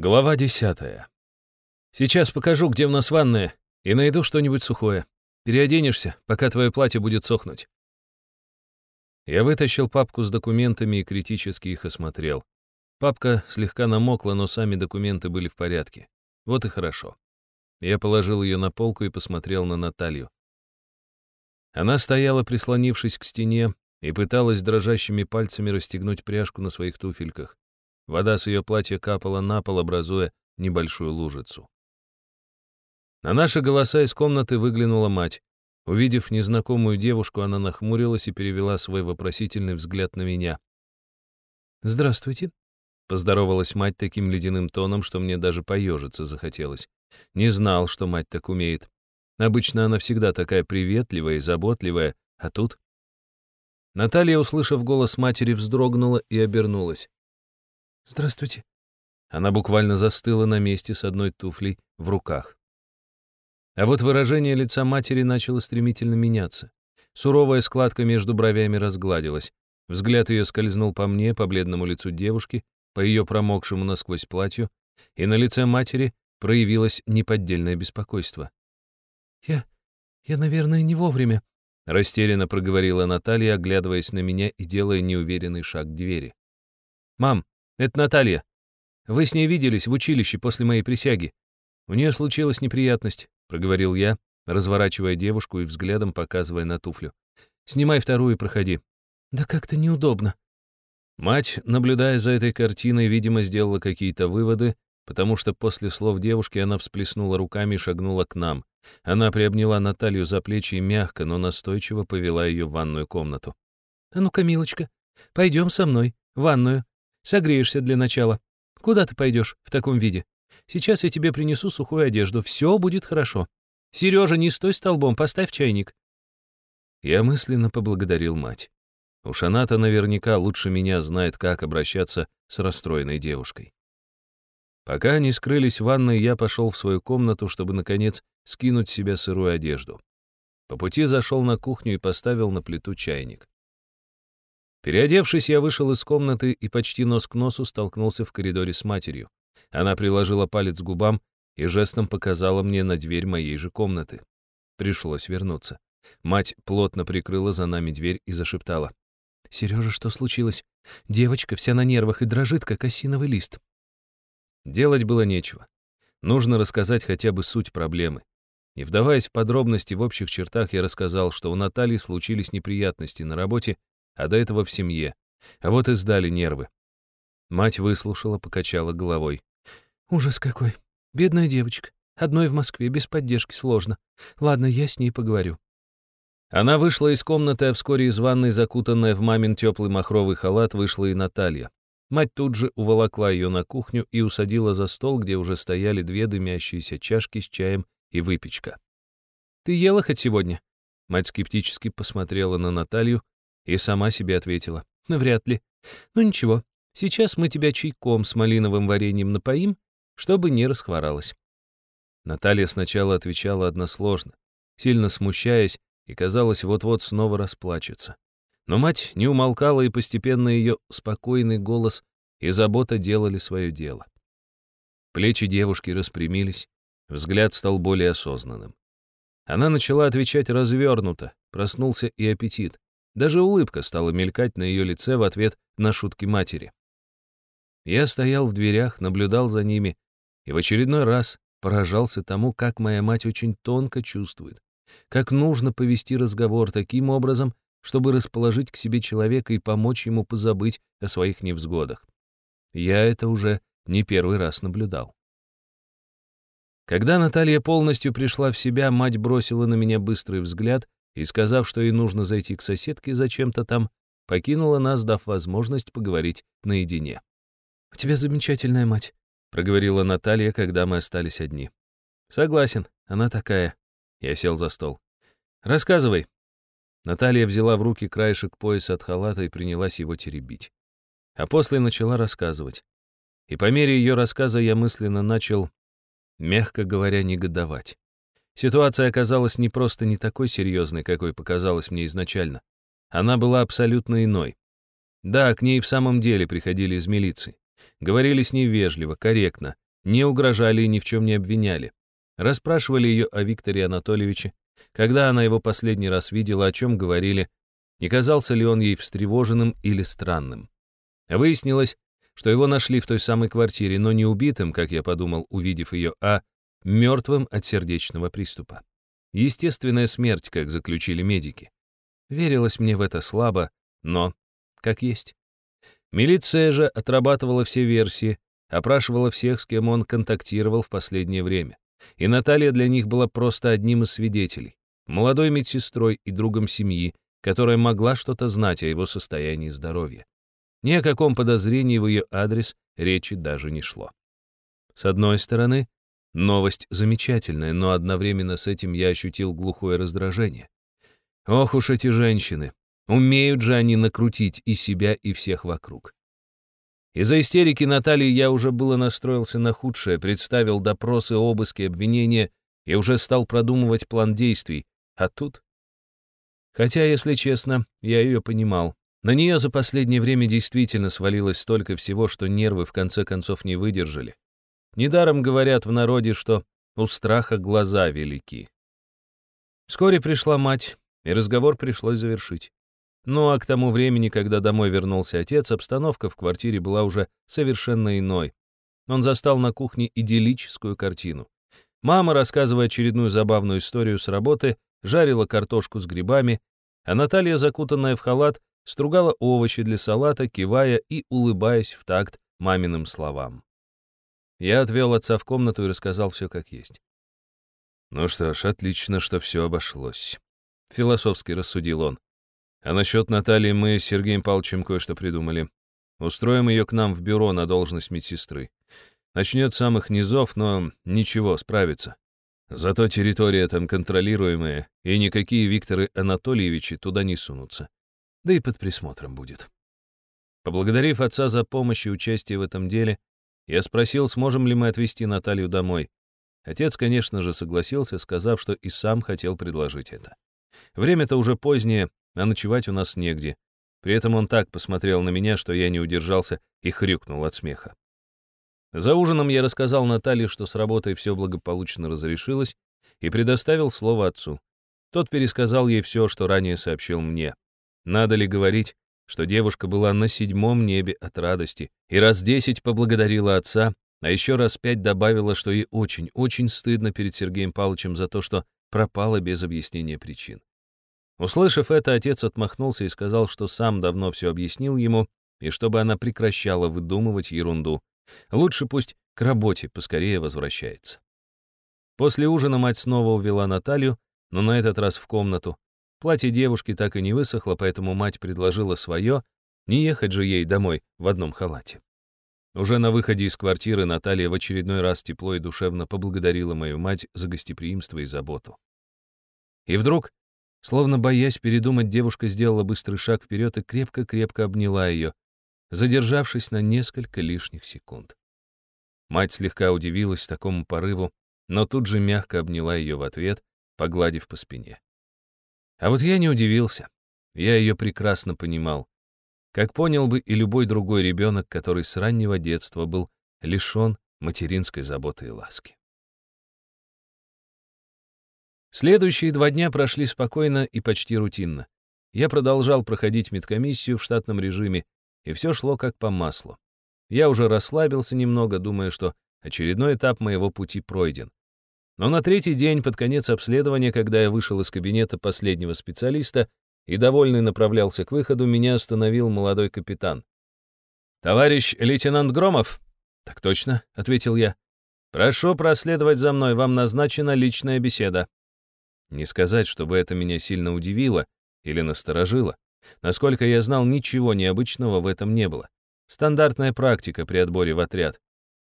Глава десятая. Сейчас покажу, где у нас ванная, и найду что-нибудь сухое. Переоденешься, пока твое платье будет сохнуть. Я вытащил папку с документами и критически их осмотрел. Папка слегка намокла, но сами документы были в порядке. Вот и хорошо. Я положил ее на полку и посмотрел на Наталью. Она стояла, прислонившись к стене, и пыталась дрожащими пальцами расстегнуть пряжку на своих туфельках. Вода с ее платья капала на пол, образуя небольшую лужицу. На наши голоса из комнаты выглянула мать. Увидев незнакомую девушку, она нахмурилась и перевела свой вопросительный взгляд на меня. «Здравствуйте», — поздоровалась мать таким ледяным тоном, что мне даже поежиться захотелось. Не знал, что мать так умеет. Обычно она всегда такая приветливая и заботливая, а тут... Наталья, услышав голос матери, вздрогнула и обернулась. «Здравствуйте». Она буквально застыла на месте с одной туфлей в руках. А вот выражение лица матери начало стремительно меняться. Суровая складка между бровями разгладилась. Взгляд ее скользнул по мне, по бледному лицу девушки, по ее промокшему насквозь платью, и на лице матери проявилось неподдельное беспокойство. «Я... я, наверное, не вовремя», — растерянно проговорила Наталья, оглядываясь на меня и делая неуверенный шаг к двери. «Мам, это Наталья. Вы с ней виделись в училище после моей присяги. У нее случилась неприятность, проговорил я, разворачивая девушку и взглядом показывая на туфлю. Снимай вторую и проходи. Да как-то неудобно. Мать, наблюдая за этой картиной, видимо, сделала какие-то выводы, потому что после слов девушки она всплеснула руками и шагнула к нам. Она приобняла Наталью за плечи и мягко, но настойчиво повела ее в ванную комнату. «А ну-ка, милочка, пойдем со мной, в ванную. Согреешься для начала. Куда ты пойдешь в таком виде? Сейчас я тебе принесу сухую одежду. Все будет хорошо. Сережа, не стой столбом, поставь чайник. Я мысленно поблагодарил мать. Уж она-то наверняка лучше меня знает, как обращаться с расстроенной девушкой. Пока они скрылись в ванной, я пошел в свою комнату, чтобы, наконец, скинуть с себя сырую одежду. По пути зашел на кухню и поставил на плиту чайник. Переодевшись, я вышел из комнаты и почти нос к носу столкнулся в коридоре с матерью. Она приложила палец к губам и жестом показала мне на дверь моей же комнаты. Пришлось вернуться. Мать плотно прикрыла за нами дверь и зашептала. «Сережа, что случилось? Девочка вся на нервах и дрожит, как осиновый лист». Делать было нечего. Нужно рассказать хотя бы суть проблемы. Не вдаваясь в подробности, в общих чертах я рассказал, что у Натальи случились неприятности на работе, а до этого в семье. А вот и сдали нервы. Мать выслушала, покачала головой. «Ужас какой! Бедная девочка. Одной в Москве, без поддержки сложно. Ладно, я с ней поговорю». Она вышла из комнаты, а вскоре из ванной, закутанная в мамин теплый махровый халат, вышла и Наталья. Мать тут же уволокла ее на кухню и усадила за стол, где уже стояли две дымящиеся чашки с чаем и выпечка. «Ты ела хоть сегодня?» Мать скептически посмотрела на Наталью, и сама себе ответила. Вряд ли. Ну ничего, сейчас мы тебя чайком с малиновым вареньем напоим, чтобы не расхворалась. Наталья сначала отвечала односложно, сильно смущаясь, и, казалось, вот-вот снова расплачется. Но мать не умолкала, и постепенно ее спокойный голос и забота делали свое дело. Плечи девушки распрямились, взгляд стал более осознанным. Она начала отвечать развернуто, проснулся и аппетит. Даже улыбка стала мелькать на ее лице в ответ на шутки матери. Я стоял в дверях, наблюдал за ними и в очередной раз поражался тому, как моя мать очень тонко чувствует, как нужно повести разговор таким образом, чтобы расположить к себе человека и помочь ему позабыть о своих невзгодах. Я это уже не первый раз наблюдал. Когда Наталья полностью пришла в себя, мать бросила на меня быстрый взгляд и, сказав, что ей нужно зайти к соседке зачем-то там, покинула нас, дав возможность поговорить наедине. «У тебя замечательная мать», — проговорила Наталья, когда мы остались одни. «Согласен, она такая». Я сел за стол. «Рассказывай». Наталья взяла в руки краешек пояса от халата и принялась его теребить. А после начала рассказывать. И по мере ее рассказа я мысленно начал, мягко говоря, негодовать. Ситуация оказалась не просто не такой серьезной, какой показалась мне изначально. Она была абсолютно иной. Да, к ней в самом деле приходили из милиции. Говорили с ней вежливо, корректно, не угрожали и ни в чем не обвиняли. Расспрашивали ее о Викторе Анатольевиче, когда она его последний раз видела, о чем говорили, не казался ли он ей встревоженным или странным. Выяснилось, что его нашли в той самой квартире, но не убитым, как я подумал, увидев ее, а мертвым от сердечного приступа. Естественная смерть, как заключили медики. Верилось мне в это слабо, но как есть. Милиция же отрабатывала все версии, опрашивала всех, с кем он контактировал в последнее время. И Наталья для них была просто одним из свидетелей, молодой медсестрой и другом семьи, которая могла что-то знать о его состоянии здоровья. Ни о каком подозрении в ее адрес речи даже не шло. С одной стороны, новость замечательная, но одновременно с этим я ощутил глухое раздражение. Ох уж эти женщины! Умеют же они накрутить и себя, и всех вокруг. Из-за истерики Натальи я уже было настроился на худшее, представил допросы, обыски, обвинения и уже стал продумывать план действий. А тут... Хотя, если честно, я ее понимал. На нее за последнее время действительно свалилось столько всего, что нервы в конце концов не выдержали. Недаром говорят в народе, что у страха глаза велики. Вскоре пришла мать, и разговор пришлось завершить. Ну а к тому времени, когда домой вернулся отец, обстановка в квартире была уже совершенно иной. Он застал на кухне идиллическую картину. Мама, рассказывая очередную забавную историю с работы, жарила картошку с грибами, а Наталья, закутанная в халат, стругала овощи для салата, кивая и улыбаясь в такт маминым словам. Я отвел отца в комнату и рассказал все как есть. «Ну что ж, отлично, что все обошлось», — философски рассудил он. А насчет Натальи мы с Сергеем Павловичем кое-что придумали. Устроим ее к нам в бюро на должность медсестры. Начнет с самых низов, но ничего, справится. Зато территория там контролируемая, и никакие Викторы Анатольевичи туда не сунутся. Да и под присмотром будет. Поблагодарив отца за помощь и участие в этом деле, я спросил, сможем ли мы отвезти Наталью домой. Отец, конечно же, согласился, сказав, что и сам хотел предложить это. Время-то уже позднее, а ночевать у нас негде. При этом он так посмотрел на меня, что я не удержался и хрюкнул от смеха. За ужином я рассказал Наталье, что с работой все благополучно разрешилось, и предоставил слово отцу. Тот пересказал ей все, что ранее сообщил мне. Надо ли говорить, что девушка была на седьмом небе от радости и раз десять поблагодарила отца, а еще раз пять добавила, что ей очень-очень стыдно перед Сергеем Павловичем за то, что пропала без объяснения причин. Услышав это, отец отмахнулся и сказал, что сам давно все объяснил ему, и чтобы она прекращала выдумывать ерунду. Лучше пусть к работе поскорее возвращается. После ужина мать снова увела Наталью, но на этот раз в комнату. Платье девушки так и не высохло, поэтому мать предложила свое, не ехать же ей домой в одном халате. Уже на выходе из квартиры Наталья в очередной раз тепло и душевно поблагодарила мою мать за гостеприимство и заботу. И вдруг Словно боясь передумать, девушка сделала быстрый шаг вперед и крепко-крепко обняла ее, задержавшись на несколько лишних секунд. Мать слегка удивилась такому порыву, но тут же мягко обняла ее в ответ, погладив по спине. А вот я не удивился. Я ее прекрасно понимал. Как понял бы и любой другой ребенок, который с раннего детства был лишен материнской заботы и ласки. Следующие два дня прошли спокойно и почти рутинно. Я продолжал проходить медкомиссию в штатном режиме, и все шло как по маслу. Я уже расслабился немного, думая, что очередной этап моего пути пройден. Но на третий день, под конец обследования, когда я вышел из кабинета последнего специалиста и довольный направлялся к выходу, меня остановил молодой капитан. «Товарищ лейтенант Громов?» «Так точно», — ответил я. «Прошу проследовать за мной, вам назначена личная беседа». Не сказать, чтобы это меня сильно удивило или насторожило. Насколько я знал, ничего необычного в этом не было. Стандартная практика при отборе в отряд.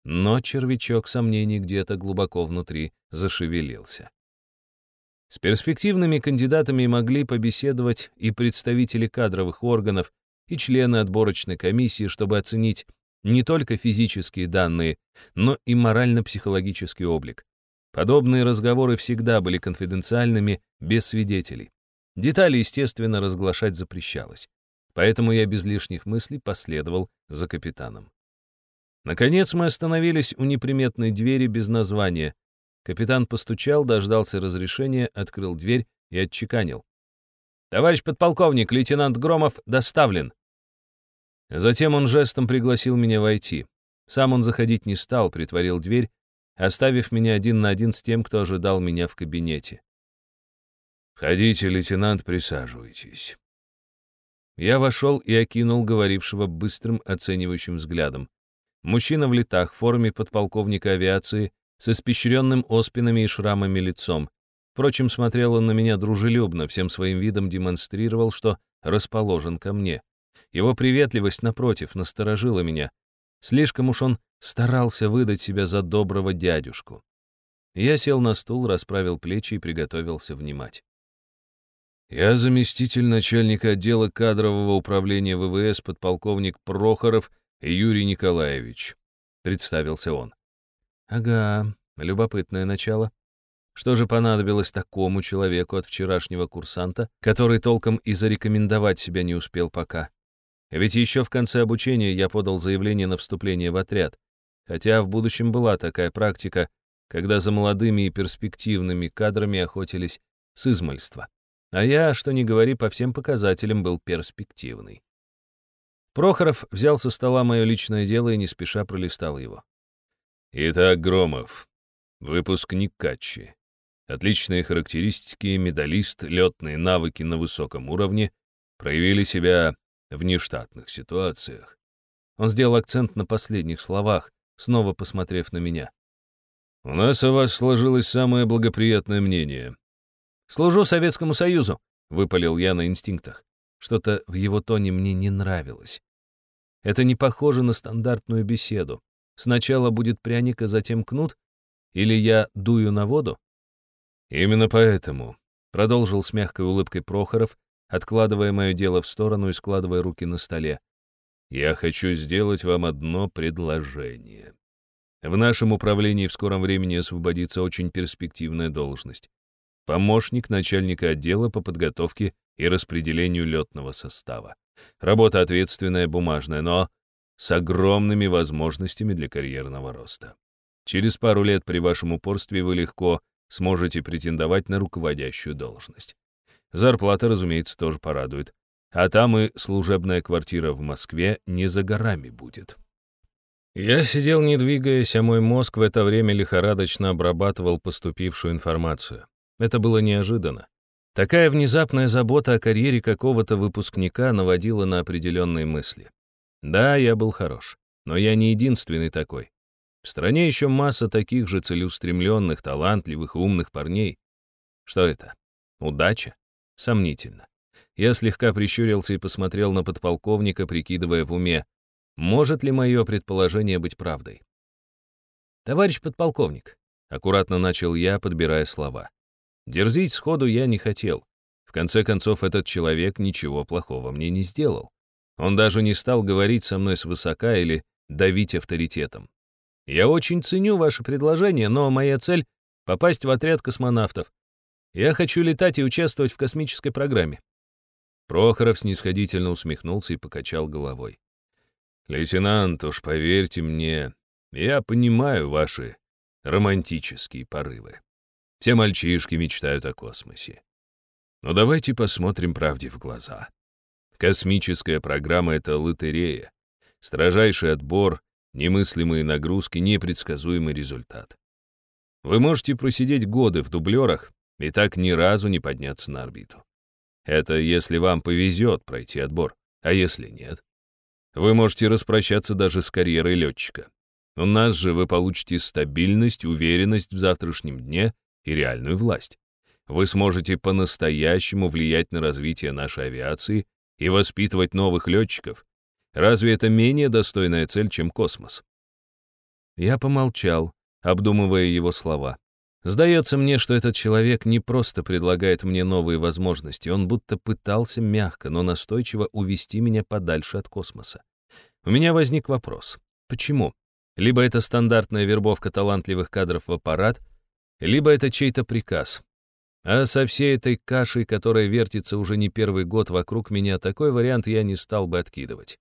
Но червячок сомнений где-то глубоко внутри зашевелился. С перспективными кандидатами могли побеседовать и представители кадровых органов, и члены отборочной комиссии, чтобы оценить не только физические данные, но и морально-психологический облик. Подобные разговоры всегда были конфиденциальными, без свидетелей. Детали, естественно, разглашать запрещалось. Поэтому я без лишних мыслей последовал за капитаном. Наконец мы остановились у неприметной двери без названия. Капитан постучал, дождался разрешения, открыл дверь и отчеканил. «Товарищ подполковник, лейтенант Громов доставлен». Затем он жестом пригласил меня войти. Сам он заходить не стал, притворил дверь, оставив меня один на один с тем, кто ожидал меня в кабинете. «Входите, лейтенант, присаживайтесь». Я вошел и окинул говорившего быстрым оценивающим взглядом. Мужчина в летах, в форме подполковника авиации, с испещренным оспинами и шрамами лицом. Впрочем, смотрел он на меня дружелюбно, всем своим видом демонстрировал, что расположен ко мне. Его приветливость, напротив, насторожила меня. Слишком уж он старался выдать себя за доброго дядюшку. Я сел на стул, расправил плечи и приготовился внимать. «Я заместитель начальника отдела кадрового управления ВВС подполковник Прохоров Юрий Николаевич», — представился он. «Ага, любопытное начало. Что же понадобилось такому человеку от вчерашнего курсанта, который толком и зарекомендовать себя не успел пока? Ведь еще в конце обучения я подал заявление на вступление в отряд, хотя в будущем была такая практика, когда за молодыми и перспективными кадрами охотились с измальства. А я, что ни говори, по всем показателям был перспективный. Прохоров взял со стола мое личное дело и не спеша пролистал его. «Итак, Громов, выпускник Катчи. Отличные характеристики, медалист, летные навыки на высоком уровне, проявили себя в нештатных ситуациях. Он сделал акцент на последних словах, снова посмотрев на меня. «У нас о вас сложилось самое благоприятное мнение. «Служу Советскому Союзу», — выпалил я на инстинктах. Что-то в его тоне мне не нравилось. Это не похоже на стандартную беседу. Сначала будет пряник, а затем кнут? Или я дую на воду? Именно поэтому, — продолжил с мягкой улыбкой Прохоров, откладывая мое дело в сторону и складывая руки на столе. «Я хочу сделать вам одно предложение. В нашем управлении в скором времени освободится очень перспективная должность помощник начальника отдела по подготовке и распределению летного состава. Работа ответственная, бумажная, но с огромными возможностями для карьерного роста. Через пару лет при вашем упорстве вы легко сможете претендовать на руководящую должность. Зарплата, разумеется, тоже порадует. А там и служебная квартира в Москве не за горами будет. Я сидел не двигаясь, а мой мозг в это время лихорадочно обрабатывал поступившую информацию. Это было неожиданно. Такая внезапная забота о карьере какого-то выпускника наводила на определенные мысли. Да, я был хорош, но я не единственный такой. В стране еще масса таких же целеустремленных, талантливых, умных парней. Что это? Удача? Сомнительно. Я слегка прищурился и посмотрел на подполковника, прикидывая в уме, может ли мое предположение быть правдой. «Товарищ подполковник», — аккуратно начал я, подбирая слова. Дерзить сходу я не хотел. В конце концов, этот человек ничего плохого мне не сделал. Он даже не стал говорить со мной свысока или давить авторитетом. Я очень ценю ваше предложение, но моя цель — попасть в отряд космонавтов. Я хочу летать и участвовать в космической программе. Прохоров снисходительно усмехнулся и покачал головой. «Лейтенант, уж поверьте мне, я понимаю ваши романтические порывы. Все мальчишки мечтают о космосе. Но давайте посмотрим правде в глаза. Космическая программа — это лотерея. Строжайший отбор, немыслимые нагрузки, непредсказуемый результат. Вы можете просидеть годы в дублерах и так ни разу не подняться на орбиту. Это если вам повезет пройти отбор, а если нет? Вы можете распрощаться даже с карьерой летчика. У нас же вы получите стабильность, уверенность в завтрашнем дне и реальную власть. Вы сможете по-настоящему влиять на развитие нашей авиации и воспитывать новых летчиков. Разве это менее достойная цель, чем космос? Я помолчал, обдумывая его слова. Сдается мне, что этот человек не просто предлагает мне новые возможности, он будто пытался мягко, но настойчиво увести меня подальше от космоса. У меня возник вопрос. Почему? Либо это стандартная вербовка талантливых кадров в аппарат — либо это чей-то приказ. А со всей этой кашей, которая вертится уже не первый год вокруг меня, такой вариант я не стал бы откидывать.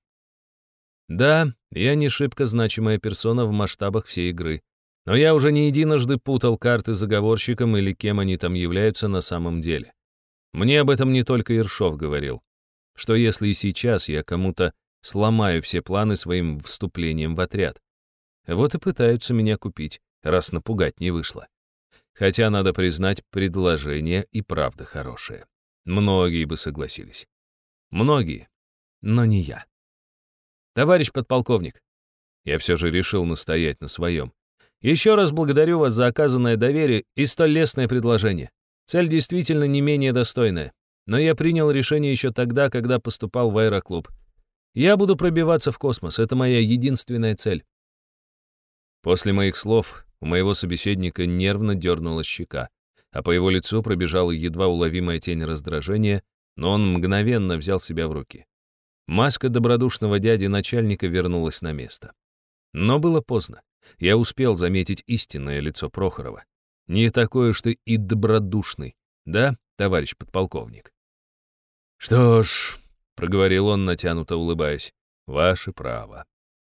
Да, я не шибко значимая персона в масштабах всей игры. Но я уже не единожды путал карты заговорщикам или кем они там являются на самом деле. Мне об этом не только Ершов говорил. Что если и сейчас я кому-то сломаю все планы своим вступлением в отряд? Вот и пытаются меня купить, раз напугать не вышло. Хотя, надо признать, предложение и правда хорошее. Многие бы согласились. Многие, но не я. Товарищ подполковник, я все же решил настоять на своем. Еще раз благодарю вас за оказанное доверие и столь лестное предложение. Цель действительно не менее достойная. Но я принял решение еще тогда, когда поступал в аэроклуб. Я буду пробиваться в космос, это моя единственная цель. После моих слов у моего собеседника нервно дернула щека, а по его лицу пробежала едва уловимая тень раздражения, но он мгновенно взял себя в руки. Маска добродушного дяди начальника вернулась на место. Но было поздно. Я успел заметить истинное лицо Прохорова. Не такой уж ты и добродушный, да, товарищ подполковник? Что ж, — проговорил он, натянуто улыбаясь, — ваше право.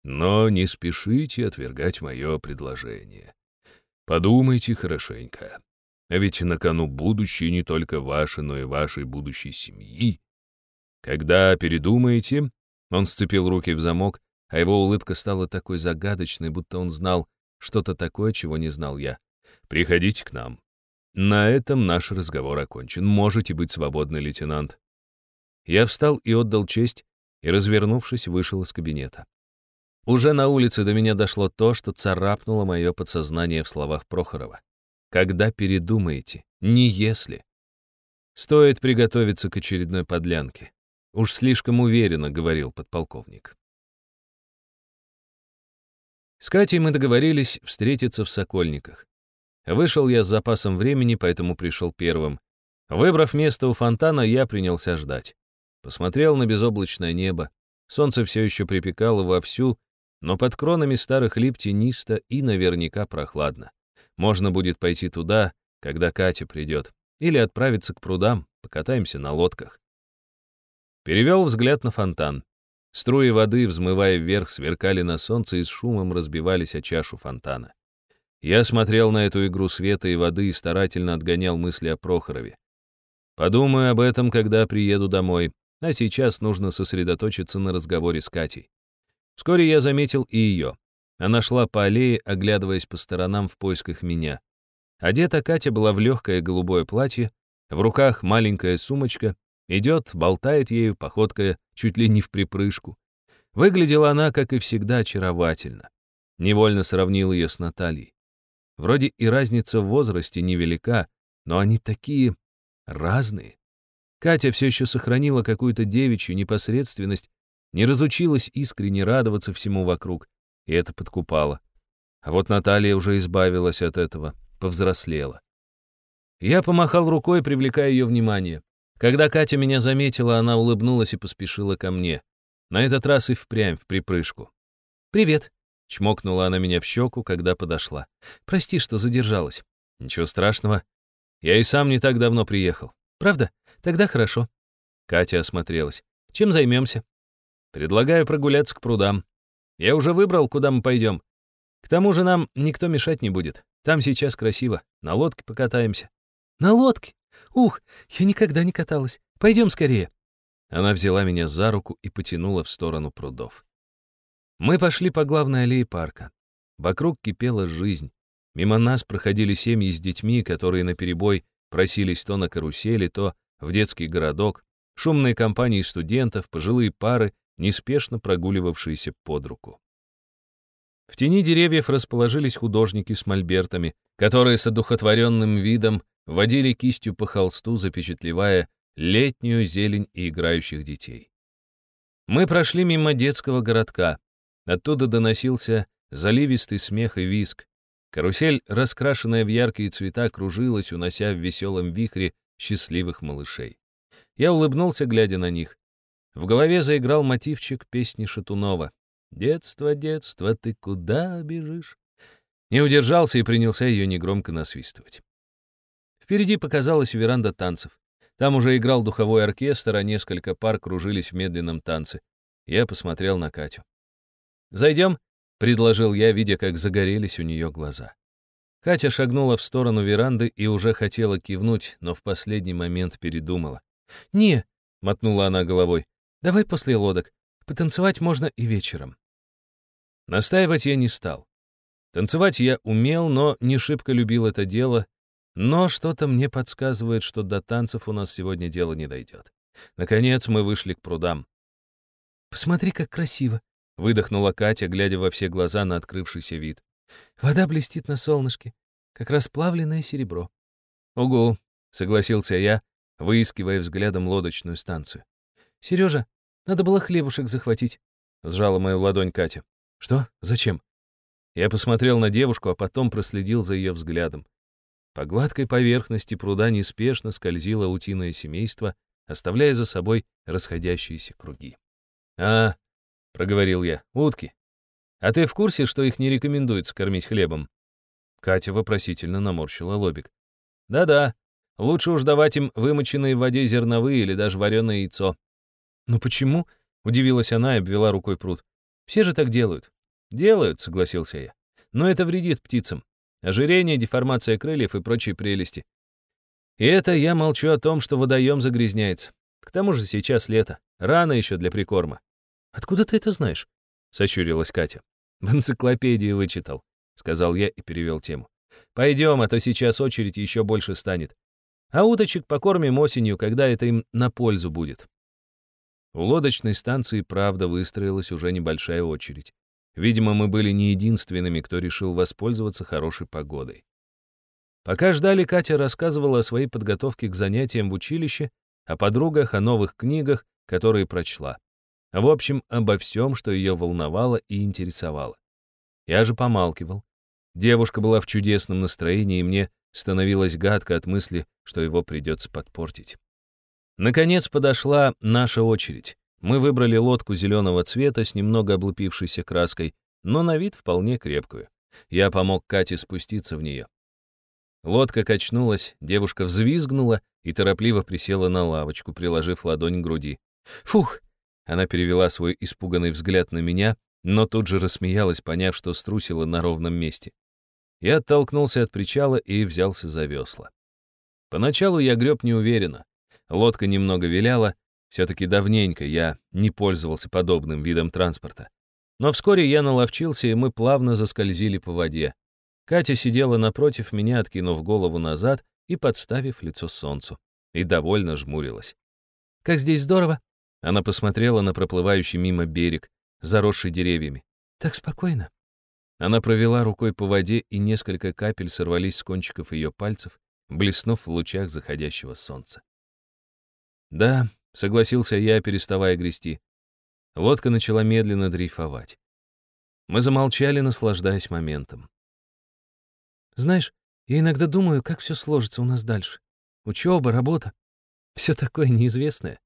Но не спешите отвергать мое предложение. Подумайте хорошенько. А ведь на кону будущее не только ваше, но и вашей будущей семьи. Когда передумаете, он сцепил руки в замок, а его улыбка стала такой загадочной, будто он знал что-то такое, чего не знал я. «Приходите к нам. На этом наш разговор окончен. Можете быть свободны, лейтенант». Я встал и отдал честь, и, развернувшись, вышел из кабинета. Уже на улице до меня дошло то, что царапнуло мое подсознание в словах Прохорова. «Когда передумаете, не если». Стоит приготовиться к очередной подлянке. Уж слишком уверенно говорил подполковник. С Катей мы договорились встретиться в Сокольниках. Вышел я с запасом времени, поэтому пришел первым. Выбрав место у фонтана, я принялся ждать. Посмотрел на безоблачное небо. Солнце все еще припекало вовсю, но под кронами старых лип тенисто и наверняка прохладно. Можно будет пойти туда, когда Катя придет, или отправиться к прудам, покатаемся на лодках. Перевел взгляд на фонтан. Струи воды, взмывая вверх, сверкали на солнце и с шумом разбивались о чашу фонтана. Я смотрел на эту игру света и воды и старательно отгонял мысли о Прохорове. Подумаю об этом, когда приеду домой, а сейчас нужно сосредоточиться на разговоре с Катей. Вскоре я заметил и ее. Она шла по аллее, оглядываясь по сторонам в поисках меня. Одета Катя была в легкое голубое платье, в руках маленькая сумочка, идет, болтает ею, походкая чуть ли не в припрыжку. Выглядела она, как и всегда, очаровательно. Невольно сравнил ее с Натальей. Вроде и разница в возрасте невелика, но они такие разные. Катя все еще сохранила какую-то девичью непосредственность, не разучилась искренне радоваться всему вокруг, и это подкупало. А вот Наталья уже избавилась от этого, повзрослела. Я помахал рукой, привлекая ее внимание. Когда Катя меня заметила, она улыбнулась и поспешила ко мне. На этот раз и впрямь в припрыжку. «Привет», — чмокнула она меня в щеку, когда подошла. «Прости, что задержалась». «Ничего страшного. Я и сам не так давно приехал. Правда? Тогда хорошо». Катя осмотрелась. «Чем займемся?» «Предлагаю прогуляться к прудам. Я уже выбрал, куда мы пойдем. К тому же нам никто мешать не будет. Там сейчас красиво. На лодке покатаемся». «На лодке? Ух, я никогда не каталась. Пойдем скорее». Она взяла меня за руку и потянула в сторону прудов. Мы пошли по главной аллее парка. Вокруг кипела жизнь. Мимо нас проходили семьи с детьми, которые наперебой просились то на карусели, то в детский городок, шумные компании студентов, пожилые пары, неспешно прогуливавшиеся под руку. В тени деревьев расположились художники с мольбертами, которые с одухотворенным видом водили кистью по холсту, запечатлевая летнюю зелень и играющих детей. Мы прошли мимо детского городка. Оттуда доносился заливистый смех и виск. Карусель, раскрашенная в яркие цвета, кружилась, унося в веселом вихре счастливых малышей. Я улыбнулся, глядя на них. В голове заиграл мотивчик песни Шатунова. «Детство, детство, ты куда бежишь?» Не удержался и принялся ее негромко насвистывать. Впереди показалась веранда танцев. Там уже играл духовой оркестр, а несколько пар кружились в медленном танце. Я посмотрел на Катю. Зайдем?» — предложил я, видя, как загорелись у нее глаза. Катя шагнула в сторону веранды и уже хотела кивнуть, но в последний момент передумала. «Не», — мотнула она головой, — «давай после лодок. Потанцевать можно и вечером». Настаивать я не стал. Танцевать я умел, но не шибко любил это дело, но что-то мне подсказывает, что до танцев у нас сегодня дело не дойдет. Наконец мы вышли к прудам. «Посмотри, как красиво!» — выдохнула Катя, глядя во все глаза на открывшийся вид. «Вода блестит на солнышке, как расплавленное серебро». «Угу», — согласился я, выискивая взглядом лодочную станцию. «Сережа, надо было хлебушек захватить», — сжала мою ладонь Катя. «Что? Зачем?» Я посмотрел на девушку, а потом проследил за ее взглядом. По гладкой поверхности пруда неспешно скользило утиное семейство, оставляя за собой расходящиеся круги. «А, — проговорил я, — утки. А ты в курсе, что их не рекомендуется кормить хлебом?» Катя вопросительно наморщила лобик. «Да-да, лучше уж давать им вымоченные в воде зерновые или даже вареное яйцо». «Ну почему?» — удивилась она и обвела рукой пруд. «Все же так делают». «Делают», — согласился я. «Но это вредит птицам. Ожирение, деформация крыльев и прочие прелести. И это я молчу о том, что водоем загрязняется. К тому же сейчас лето. Рано еще для прикорма. «Откуда ты это знаешь?» — сощурилась Катя. «В энциклопедии вычитал», — сказал я и перевел тему. «Пойдем, а то сейчас очередь еще больше станет. А уточек покормим осенью, когда это им на пользу будет». У лодочной станции, правда, выстроилась уже небольшая очередь. Видимо, мы были не единственными, кто решил воспользоваться хорошей погодой. Пока ждали, Катя рассказывала о своей подготовке к занятиям в училище, о подругах, о новых книгах, которые прочла. В общем, обо всем, что ее волновало и интересовало. Я же помалкивал. Девушка была в чудесном настроении, и мне становилось гадко от мысли, что его придется подпортить. Наконец подошла наша очередь. Мы выбрали лодку зеленого цвета с немного облупившейся краской, но на вид вполне крепкую. Я помог Кате спуститься в нее. Лодка качнулась, девушка взвизгнула и торопливо присела на лавочку, приложив ладонь к груди. «Фух!» Она перевела свой испуганный взгляд на меня, но тут же рассмеялась, поняв, что струсила на ровном месте. Я оттолкнулся от причала и взялся за весла. Поначалу я греб неуверенно. Лодка немного виляла, все-таки давненько я не пользовался подобным видом транспорта. Но вскоре я наловчился, и мы плавно заскользили по воде. Катя сидела напротив меня, откинув голову назад и подставив лицо солнцу, и довольно жмурилась. «Как здесь здорово!» Она посмотрела на проплывающий мимо берег, заросший деревьями. «Так спокойно». Она провела рукой по воде, и несколько капель сорвались с кончиков ее пальцев, блеснув в лучах заходящего солнца. «Да, — согласился я, переставая грести. Лодка начала медленно дрейфовать. Мы замолчали, наслаждаясь моментом. «Знаешь, я иногда думаю, как все сложится у нас дальше. Учеба, работа. Все такое неизвестное».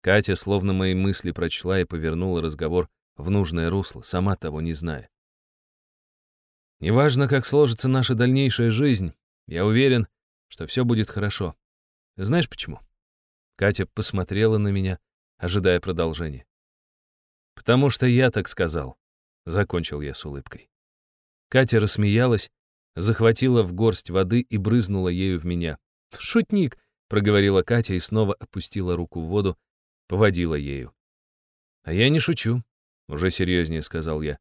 Катя словно мои мысли прочла и повернула разговор в нужное русло, сама того не зная. «Неважно, как сложится наша дальнейшая жизнь, я уверен, что все будет хорошо. Знаешь почему?» Катя посмотрела на меня, ожидая продолжения. «Потому что я так сказал», — закончил я с улыбкой. Катя рассмеялась, захватила в горсть воды и брызнула ею в меня. «Шутник», — проговорила Катя и снова опустила руку в воду, поводила ею. «А я не шучу», — уже серьезнее сказал я.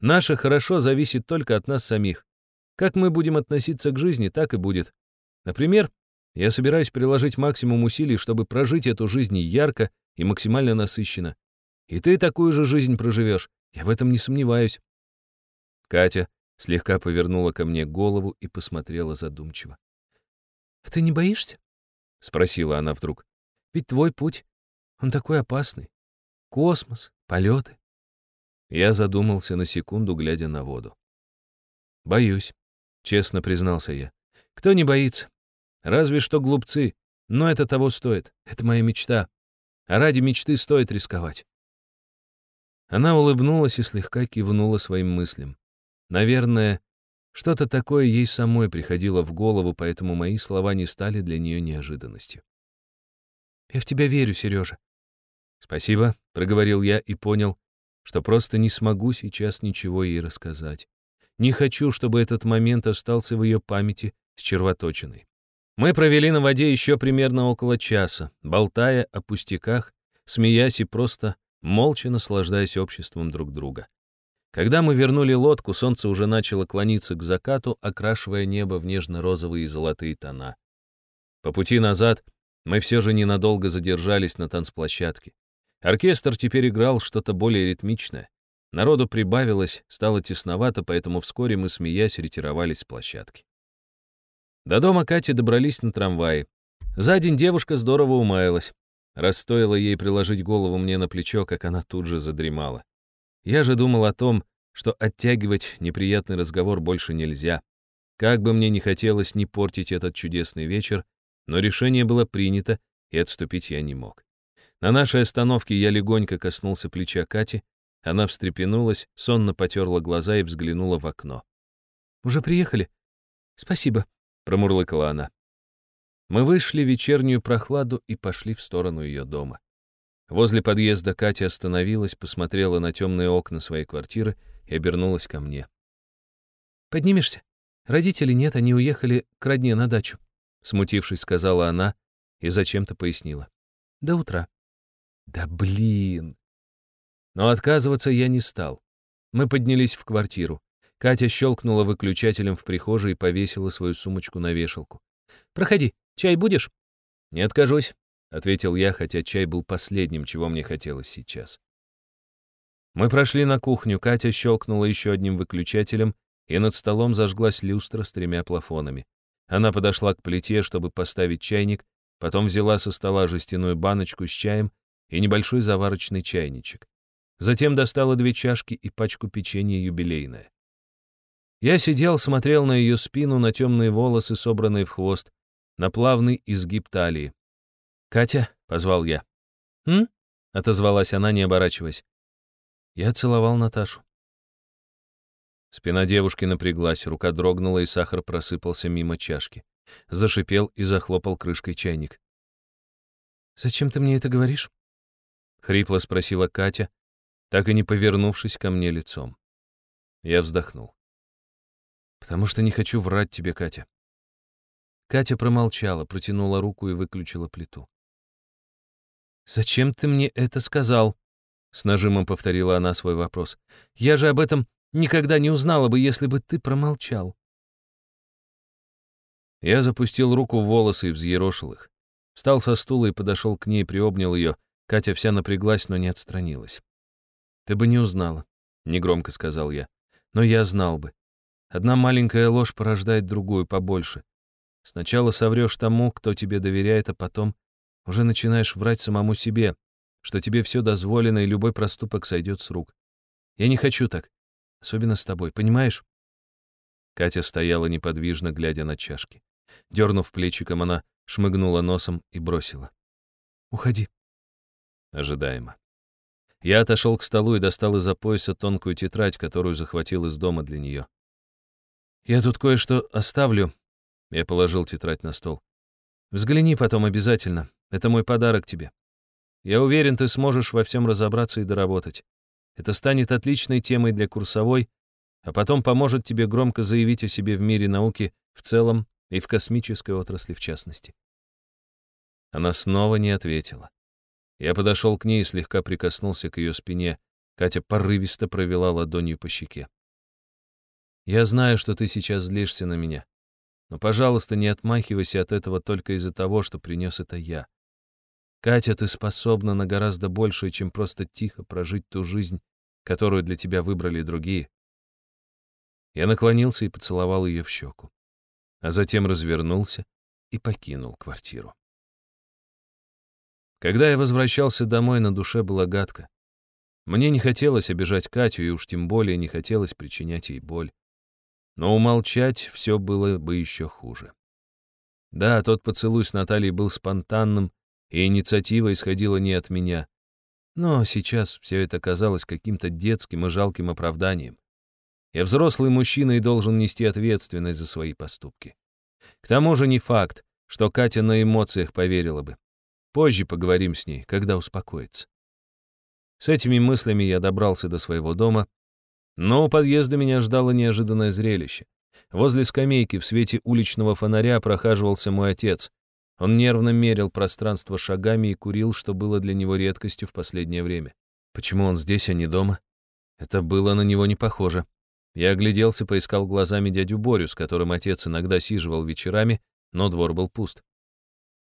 «Наше хорошо зависит только от нас самих. Как мы будем относиться к жизни, так и будет. Например, я собираюсь приложить максимум усилий, чтобы прожить эту жизнь ярко и максимально насыщенно. И ты такую же жизнь проживешь, я в этом не сомневаюсь. Катя слегка повернула ко мне голову и посмотрела задумчиво. «А ты не боишься?» — спросила она вдруг. «Ведь твой путь, он такой опасный. Космос, полеты». Я задумался на секунду, глядя на воду. «Боюсь», — честно признался я. «Кто не боится? Разве что глупцы. Но это того стоит. Это моя мечта. А ради мечты стоит рисковать. Она улыбнулась и слегка кивнула своим мыслям. Наверное, что-то такое ей самой приходило в голову, поэтому мои слова не стали для нее неожиданностью. «Я в тебя верю, Сережа». «Спасибо», — проговорил я и понял, что просто не смогу сейчас ничего ей рассказать. Не хочу, чтобы этот момент остался в ее памяти с червоточиной. Мы провели на воде еще примерно около часа, болтая о пустяках, смеясь и просто молча наслаждаясь обществом друг друга. Когда мы вернули лодку, солнце уже начало клониться к закату, окрашивая небо в нежно-розовые и золотые тона. По пути назад мы все же ненадолго задержались на танцплощадке. Оркестр теперь играл что-то более ритмичное. Народу прибавилось, стало тесновато, поэтому вскоре мы, смеясь, ретировались с площадки. До дома Кати добрались на трамвае. За день девушка здорово умаялась. Раз стоило ей приложить голову мне на плечо, как она тут же задремала. Я же думал о том, что оттягивать неприятный разговор больше нельзя. Как бы мне не хотелось не портить этот чудесный вечер, но решение было принято, и отступить я не мог. На нашей остановке я легонько коснулся плеча Кати, она встрепенулась, сонно потерла глаза и взглянула в окно. «Уже приехали?» «Спасибо», — промурлыкала она. Мы вышли в вечернюю прохладу и пошли в сторону ее дома. Возле подъезда Катя остановилась, посмотрела на темные окна своей квартиры и обернулась ко мне. «Поднимешься? Родителей нет, они уехали к родне на дачу», — смутившись, сказала она и зачем-то пояснила. «До утра». «Да блин!» Но отказываться я не стал. Мы поднялись в квартиру. Катя щелкнула выключателем в прихожей и повесила свою сумочку на вешалку. «Проходи, чай будешь?» «Не откажусь», — ответил я, хотя чай был последним, чего мне хотелось сейчас. Мы прошли на кухню, Катя щелкнула еще одним выключателем, и над столом зажглась люстра с тремя плафонами. Она подошла к плите, чтобы поставить чайник, потом взяла со стола жестяную баночку с чаем и небольшой заварочный чайничек. Затем достала две чашки и пачку печенья юбилейное. Я сидел, смотрел на ее спину, на темные волосы, собранные в хвост, на плавный изгиб талии. «Катя», — позвал я. «М?» — отозвалась она, не оборачиваясь. Я целовал Наташу. Спина девушки напряглась, рука дрогнула, и сахар просыпался мимо чашки. Зашипел и захлопал крышкой чайник. «Зачем ты мне это говоришь?» — хрипло спросила Катя, так и не повернувшись ко мне лицом. Я вздохнул. «Потому что не хочу врать тебе, Катя». Катя промолчала, протянула руку и выключила плиту. «Зачем ты мне это сказал?» С нажимом повторила она свой вопрос. «Я же об этом никогда не узнала бы, если бы ты промолчал». Я запустил руку в волосы и взъерошил их. Встал со стула и подошел к ней, приобнял ее. Катя вся напряглась, но не отстранилась. «Ты бы не узнала», — негромко сказал я. «Но я знал бы. Одна маленькая ложь порождает другую побольше. Сначала соврешь тому, кто тебе доверяет, а потом уже начинаешь врать самому себе, что тебе все дозволено и любой проступок сойдет с рук. Я не хочу так, особенно с тобой, понимаешь?» Катя стояла неподвижно, глядя на чашки. Дернув плечиком, она шмыгнула носом и бросила. «Уходи». Ожидаемо. Я отошел к столу и достал из-за пояса тонкую тетрадь, которую захватил из дома для нее. «Я тут кое-что оставлю», — я положил тетрадь на стол. «Взгляни потом обязательно. Это мой подарок тебе. Я уверен, ты сможешь во всем разобраться и доработать. Это станет отличной темой для курсовой, а потом поможет тебе громко заявить о себе в мире науки в целом и в космической отрасли в частности». Она снова не ответила. Я подошел к ней и слегка прикоснулся к ее спине. Катя порывисто провела ладонью по щеке. «Я знаю, что ты сейчас злишься на меня. Но, пожалуйста, не отмахивайся от этого только из-за того, что принес это я. Катя, ты способна на гораздо большее, чем просто тихо прожить ту жизнь, которую для тебя выбрали другие». Я наклонился и поцеловал ее в щеку, а затем развернулся и покинул квартиру. Когда я возвращался домой, на душе было гадко. Мне не хотелось обижать Катю, и уж тем более не хотелось причинять ей боль. Но умолчать все было бы еще хуже. Да, тот поцелуй с Натальей был спонтанным, и инициатива исходила не от меня. Но сейчас все это казалось каким-то детским и жалким оправданием. Я взрослый мужчина и должен нести ответственность за свои поступки. К тому же не факт, что Катя на эмоциях поверила бы. Позже поговорим с ней, когда успокоится. С этими мыслями я добрался до своего дома, но у подъезда меня ждало неожиданное зрелище. Возле скамейки в свете уличного фонаря прохаживался мой отец. Он нервно мерил пространство шагами и курил, что было для него редкостью в последнее время. Почему он здесь, а не дома? Это было на него не похоже. Я огляделся, поискал глазами дядю Борю, с которым отец иногда сиживал вечерами, но двор был пуст.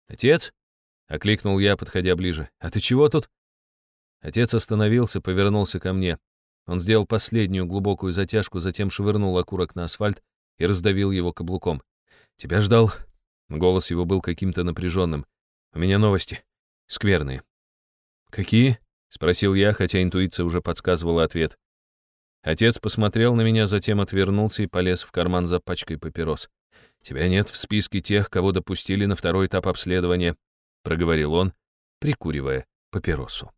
«Отец?» — окликнул я, подходя ближе. «А ты чего тут?» Отец остановился, повернулся ко мне. Он сделал последнюю глубокую затяжку, затем швырнул окурок на асфальт и раздавил его каблуком. «Тебя ждал?» Голос его был каким-то напряженным. «У меня новости. Скверные». «Какие?» — спросил я, хотя интуиция уже подсказывала ответ. Отец посмотрел на меня, затем отвернулся и полез в карман за пачкой папирос. «Тебя нет в списке тех, кого допустили на второй этап обследования», — проговорил он, прикуривая папиросу.